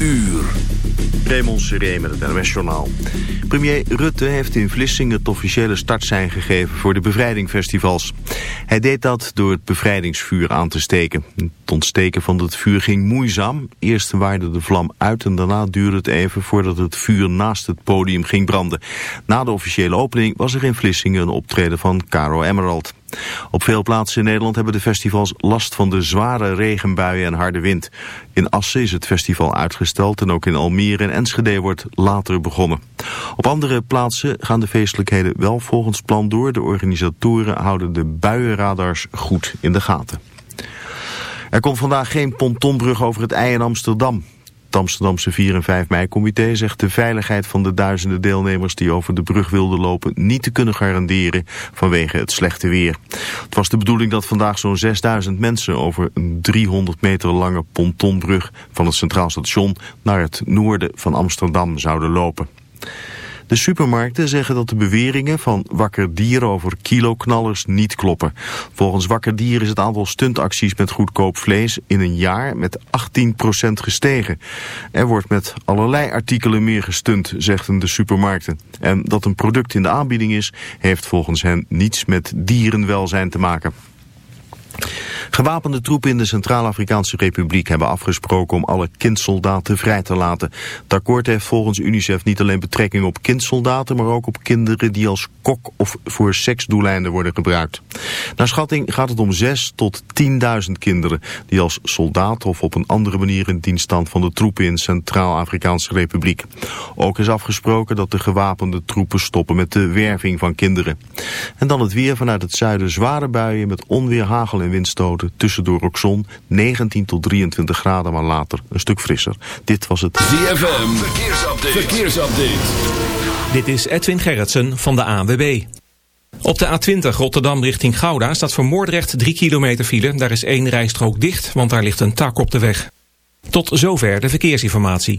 Uur. Raymond Seré met het NOS Journaal. Premier Rutte heeft in Vlissingen het officiële startsein gegeven voor de bevrijdingfestivals. Hij deed dat door het bevrijdingsvuur aan te steken. Het ontsteken van het vuur ging moeizaam. Eerst waarde de vlam uit en daarna duurde het even voordat het vuur naast het podium ging branden. Na de officiële opening was er in Vlissingen een optreden van Caro Emerald. Op veel plaatsen in Nederland hebben de festivals last van de zware regenbuien en harde wind. In Assen is het festival uitgesteld en ook in Almere en Enschede wordt later begonnen. Op andere plaatsen gaan de feestelijkheden wel volgens plan door. De organisatoren houden de buienradars goed in de gaten. Er komt vandaag geen pontonbrug over het IJ in Amsterdam. Het Amsterdamse 4 en 5 mei-comité zegt de veiligheid van de duizenden deelnemers die over de brug wilden lopen niet te kunnen garanderen vanwege het slechte weer. Het was de bedoeling dat vandaag zo'n 6000 mensen over een 300 meter lange pontonbrug van het Centraal Station naar het noorden van Amsterdam zouden lopen. De supermarkten zeggen dat de beweringen van Wakker Dier over kiloknallers niet kloppen. Volgens Wakker Dier is het aantal stuntacties met goedkoop vlees in een jaar met 18% gestegen. Er wordt met allerlei artikelen meer gestunt, zeggen de supermarkten. En dat een product in de aanbieding is, heeft volgens hen niets met dierenwelzijn te maken. Gewapende troepen in de Centraal-Afrikaanse Republiek hebben afgesproken om alle kindsoldaten vrij te laten. Het akkoord heeft volgens UNICEF niet alleen betrekking op kindsoldaten, maar ook op kinderen die als kok of voor seksdoeleinden worden gebruikt. Naar schatting gaat het om 6 tot 10.000 kinderen die als soldaat of op een andere manier in dienst staan van de troepen in Centraal-Afrikaanse Republiek. Ook is afgesproken dat de gewapende troepen stoppen met de werving van kinderen. En dan het weer vanuit het zuiden zware buien met onweer, en windstoten. Tussendoor ook zon, 19 tot 23 graden, maar later een stuk frisser. Dit was het ZFM, verkeersupdate. verkeersupdate. Dit is Edwin Gerritsen van de ANWB. Op de A20 Rotterdam richting Gouda staat voor Moordrecht 3 kilometer file. Daar is één rijstrook dicht, want daar ligt een tak op de weg. Tot zover de verkeersinformatie.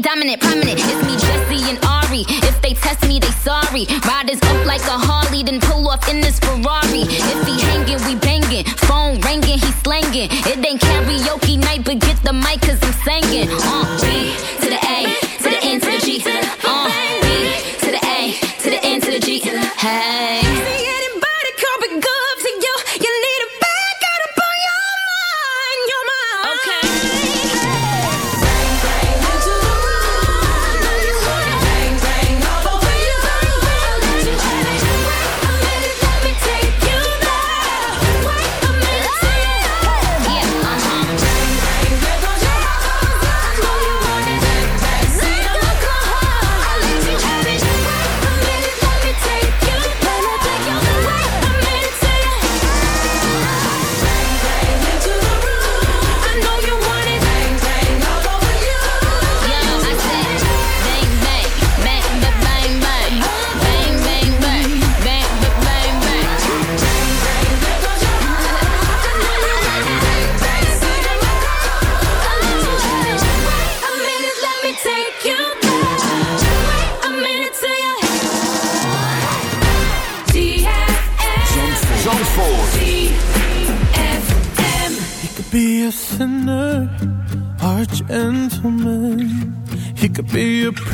dominant.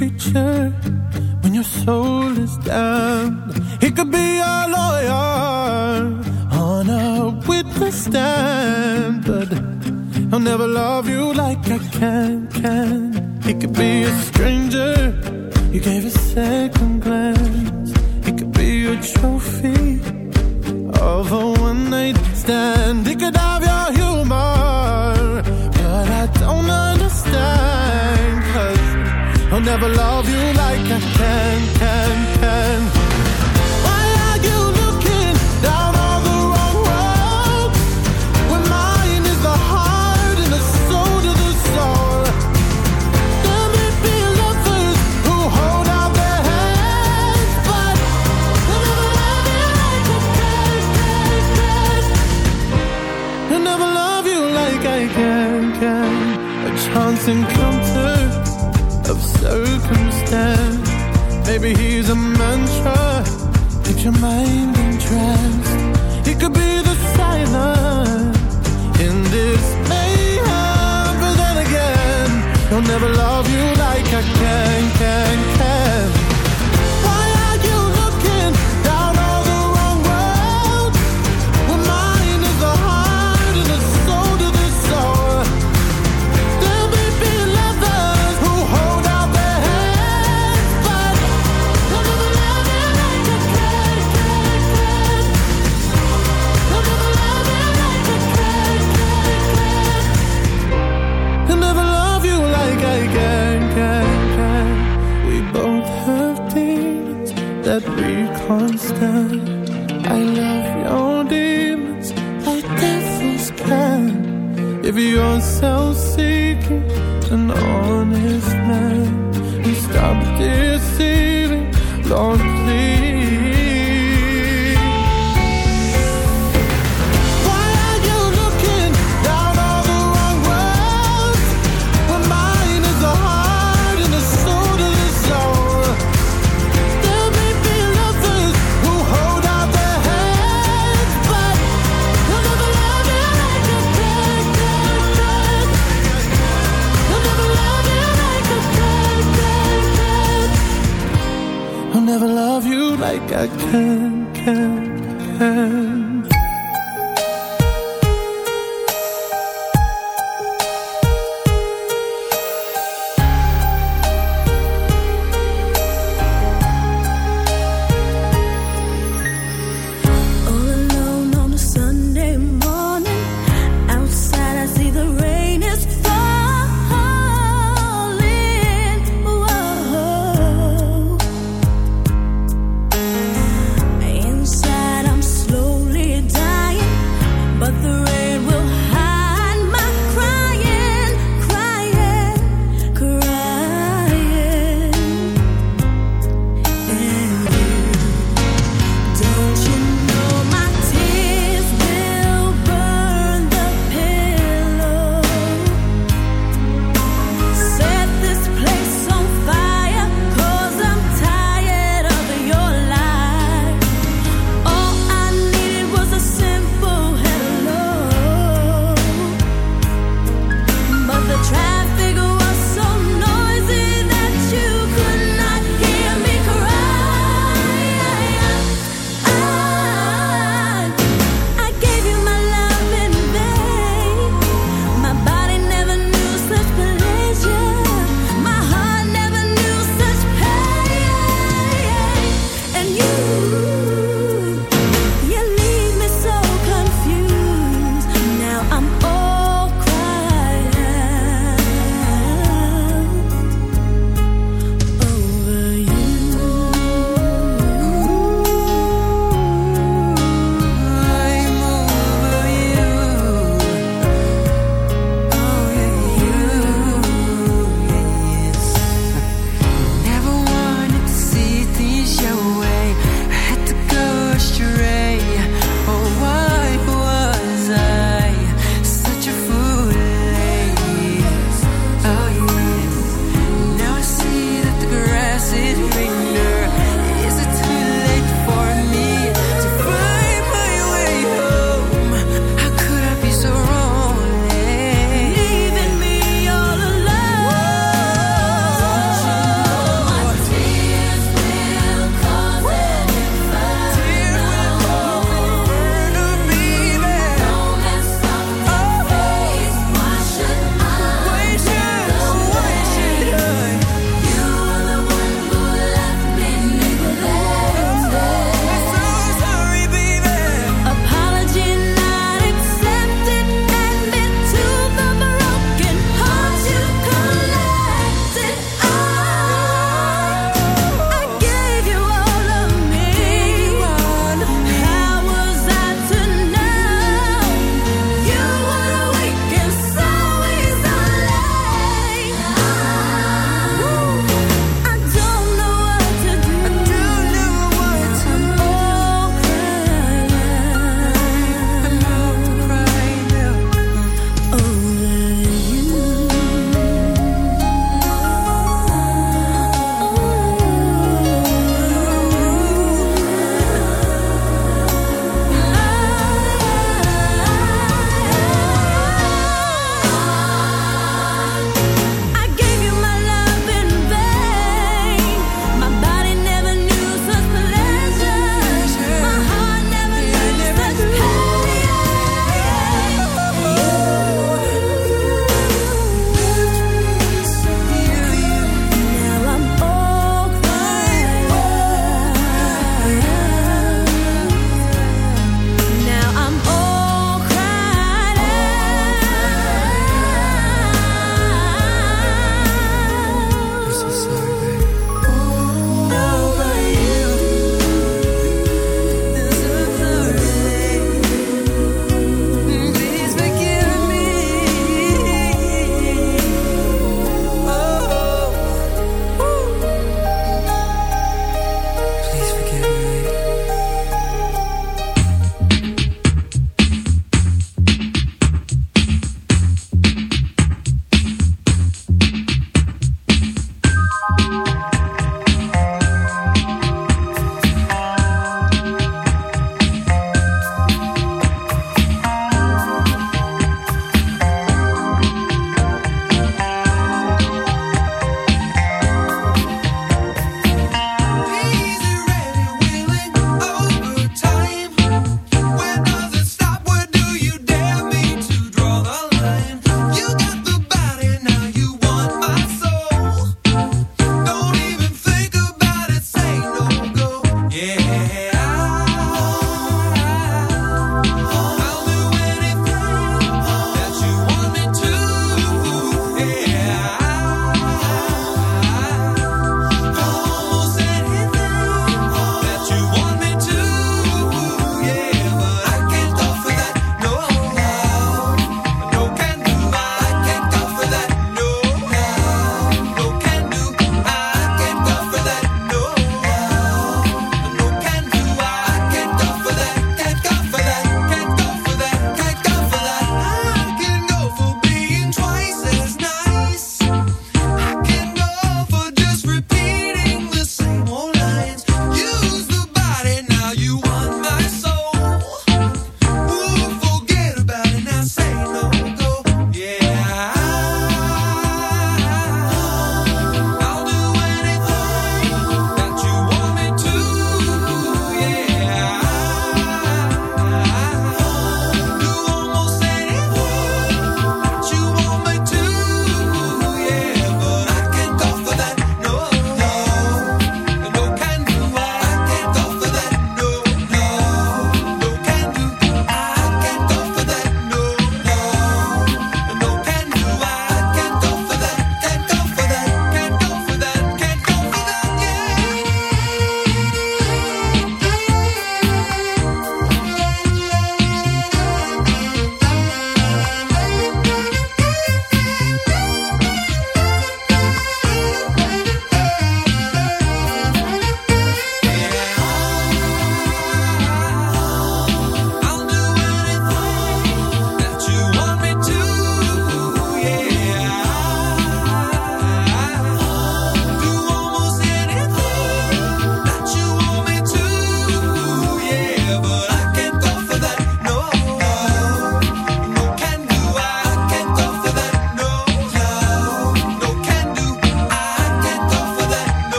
creature when your soul is down. He could be a lawyer on a witness stand, but I'll never love you like I can. Can he could be a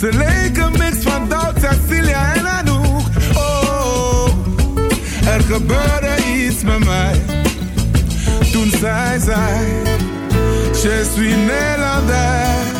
Ze leken mix van Doubt, Cecilia en Anouk. Oh, er gebeurde iets met mij. Toen zij zei, je suis Nederlands.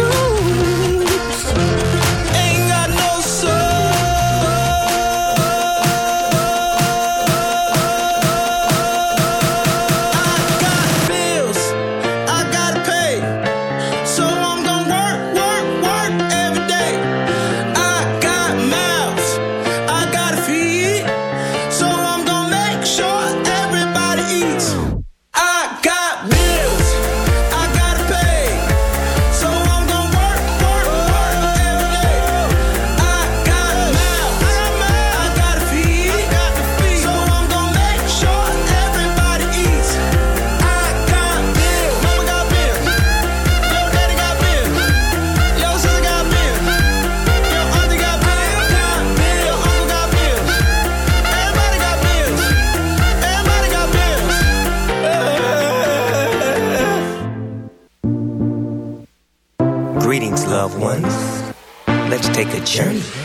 true. Journey.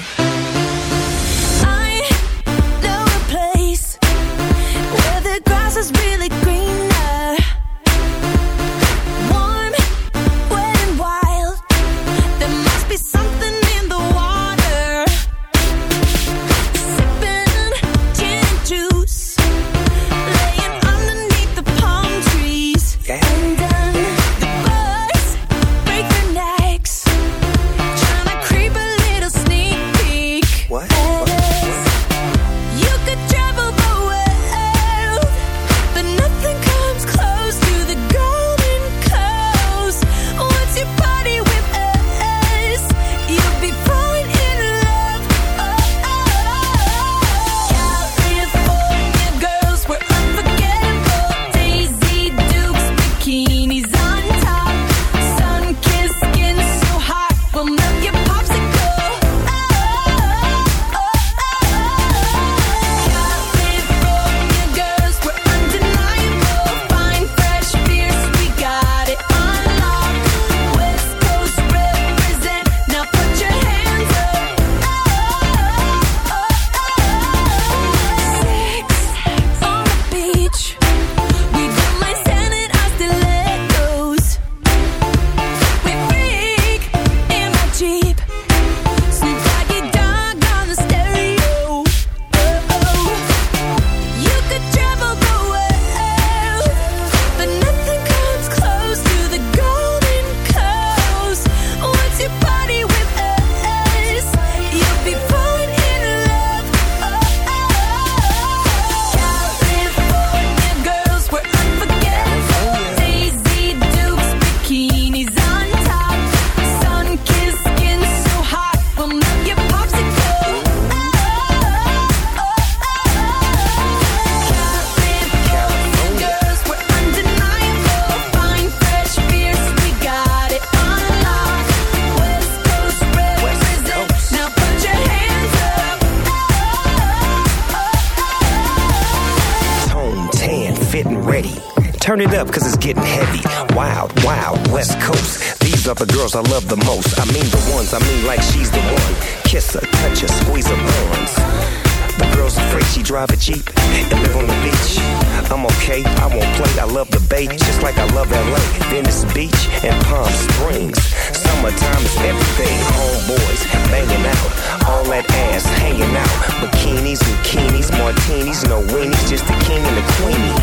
no weenies, just the king and the queenie.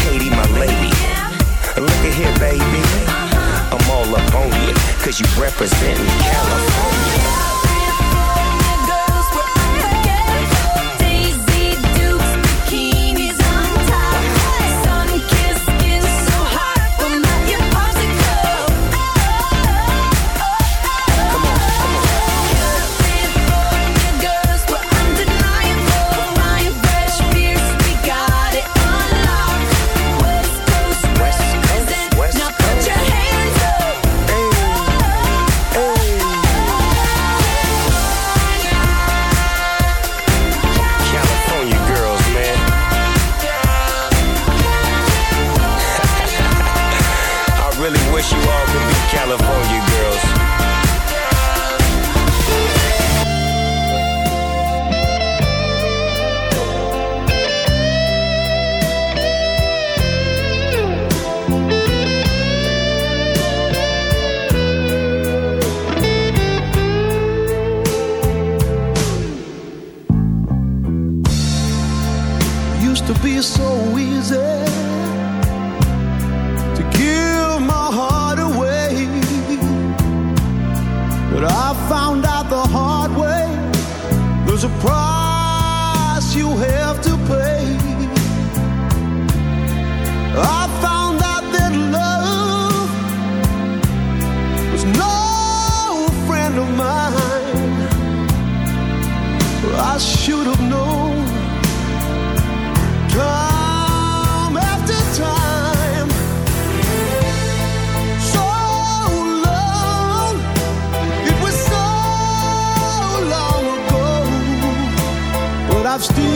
Katie, my lady. Look at here, baby. I'm all up on you, cause you represent California. I've still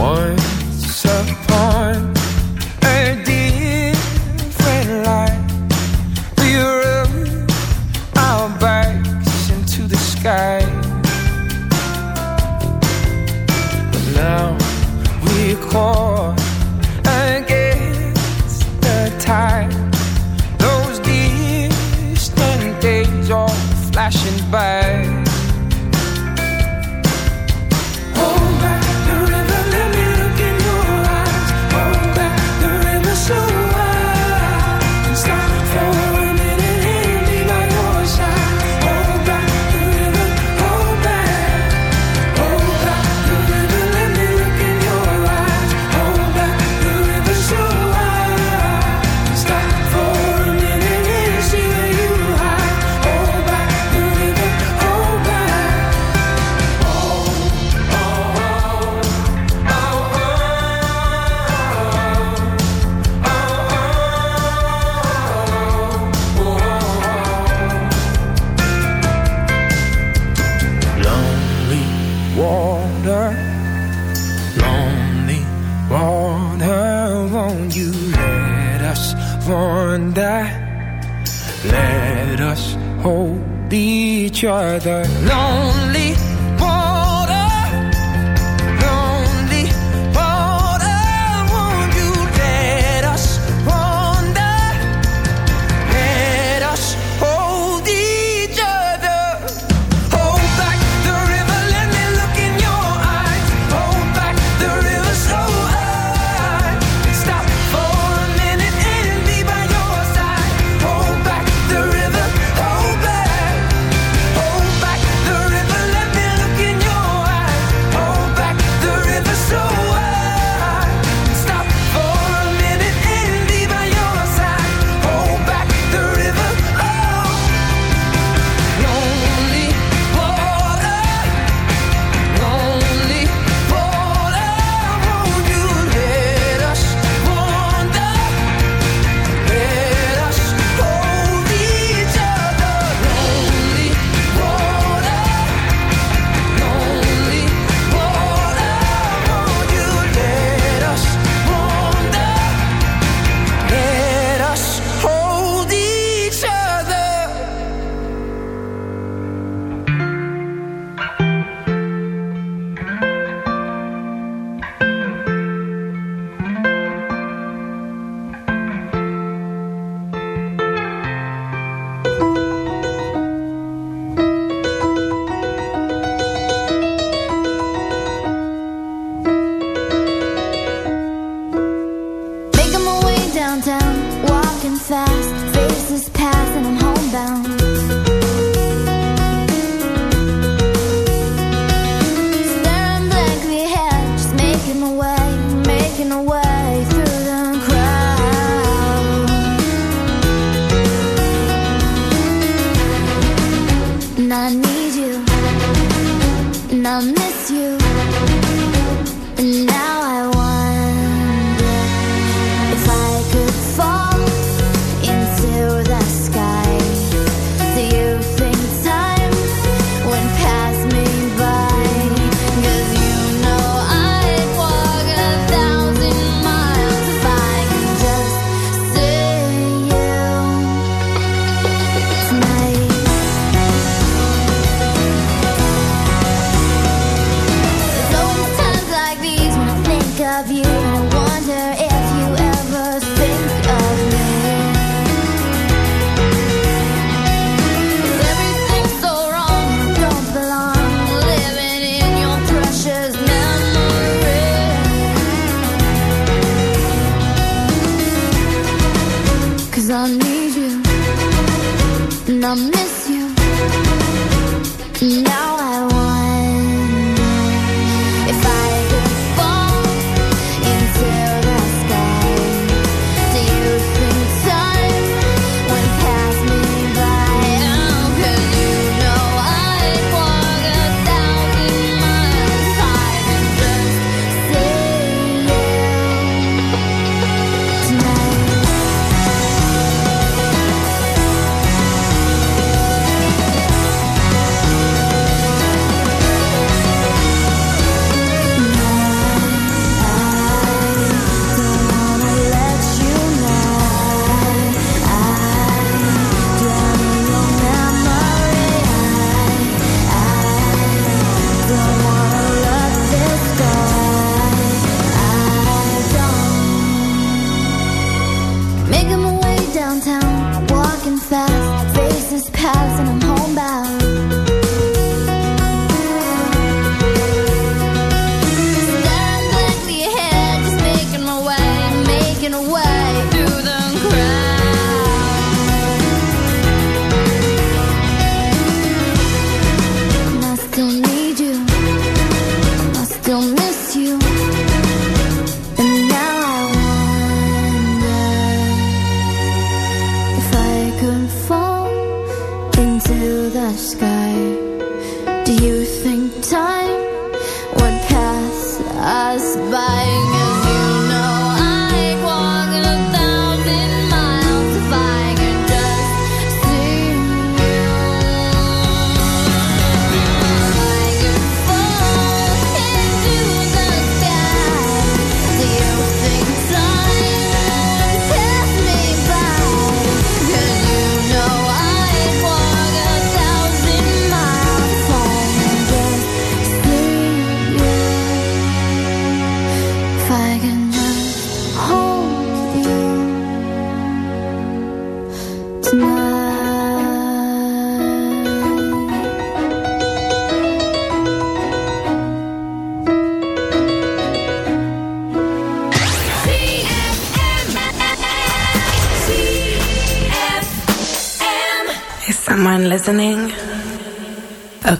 one one that let us hold each other lonely.